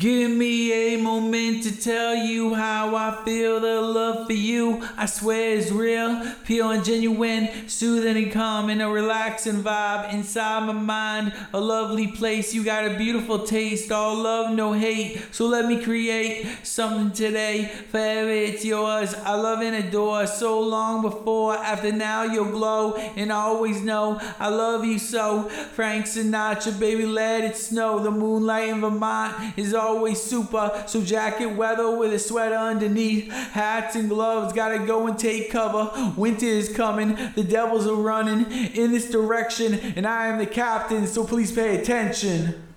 Give me a moment to tell you how I feel. The love for you, I swear, is real, pure and genuine, soothing and calm, and a relaxing vibe inside my mind. A lovely place, you got a beautiful taste, all love, no hate. So let me create something today. Forever it's yours. I love and adore. So long before, after now, you'll glow, and I always know I love you so. Frank Sinatra, baby, let it snow. The moonlight in Vermont is always super. So jacket weather with a sweater underneath. Hats and gloves, gotta go and take cover. Winter is coming, the devils are running in this direction, and I am the captain, so please pay attention.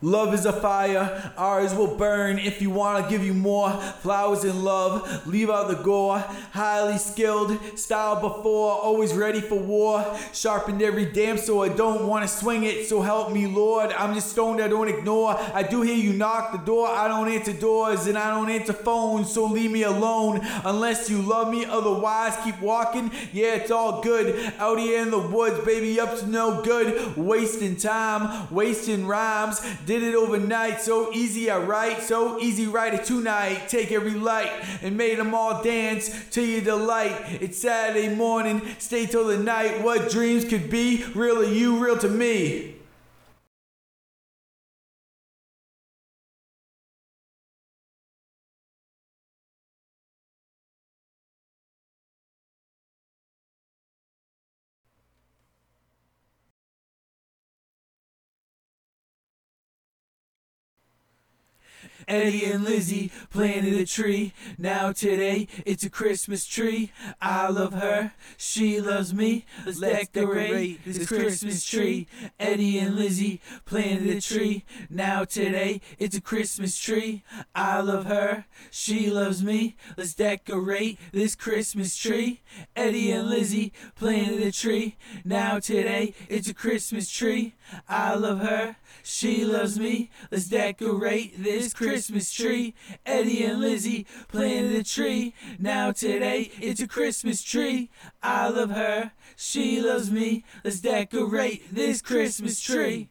Love is a fire, ours will burn. If you I'll give you more flowers and love. Leave out the gore. Highly skilled, style before, always ready for war. Sharpened every damn sword, don't want to swing it, so help me, Lord. I'm just stoned, I don't ignore. I do hear you knock the door, I don't answer doors, and I don't answer phones, so leave me alone. Unless you love me, otherwise, keep walking. Yeah, it's all good. Out here in the woods, baby, up to no good. Wasting time, wasting rhymes. Did it overnight, so easy I write, so easy write it tonight. Take every light and made them all dance to your delight. It's Saturday morning, stay till the night. What dreams could be, real to you, real to me. Eddie and Lizzie planted a tree. Now today it's a Christmas tree. I love her, she loves me. Let's decorate this Christmas tree. Eddie and Lizzie planted a tree. Now today it's a Christmas tree. I love her, she loves me. Let's decorate this Christmas tree. Eddie and Lizzie planted a tree. Now today it's a Christmas tree. I love her, she loves me. Let's decorate this Christmas tree. Eddie and Lizzie planted a tree. Now today it's a Christmas tree. I love her, she loves me. Let's decorate this Christmas tree.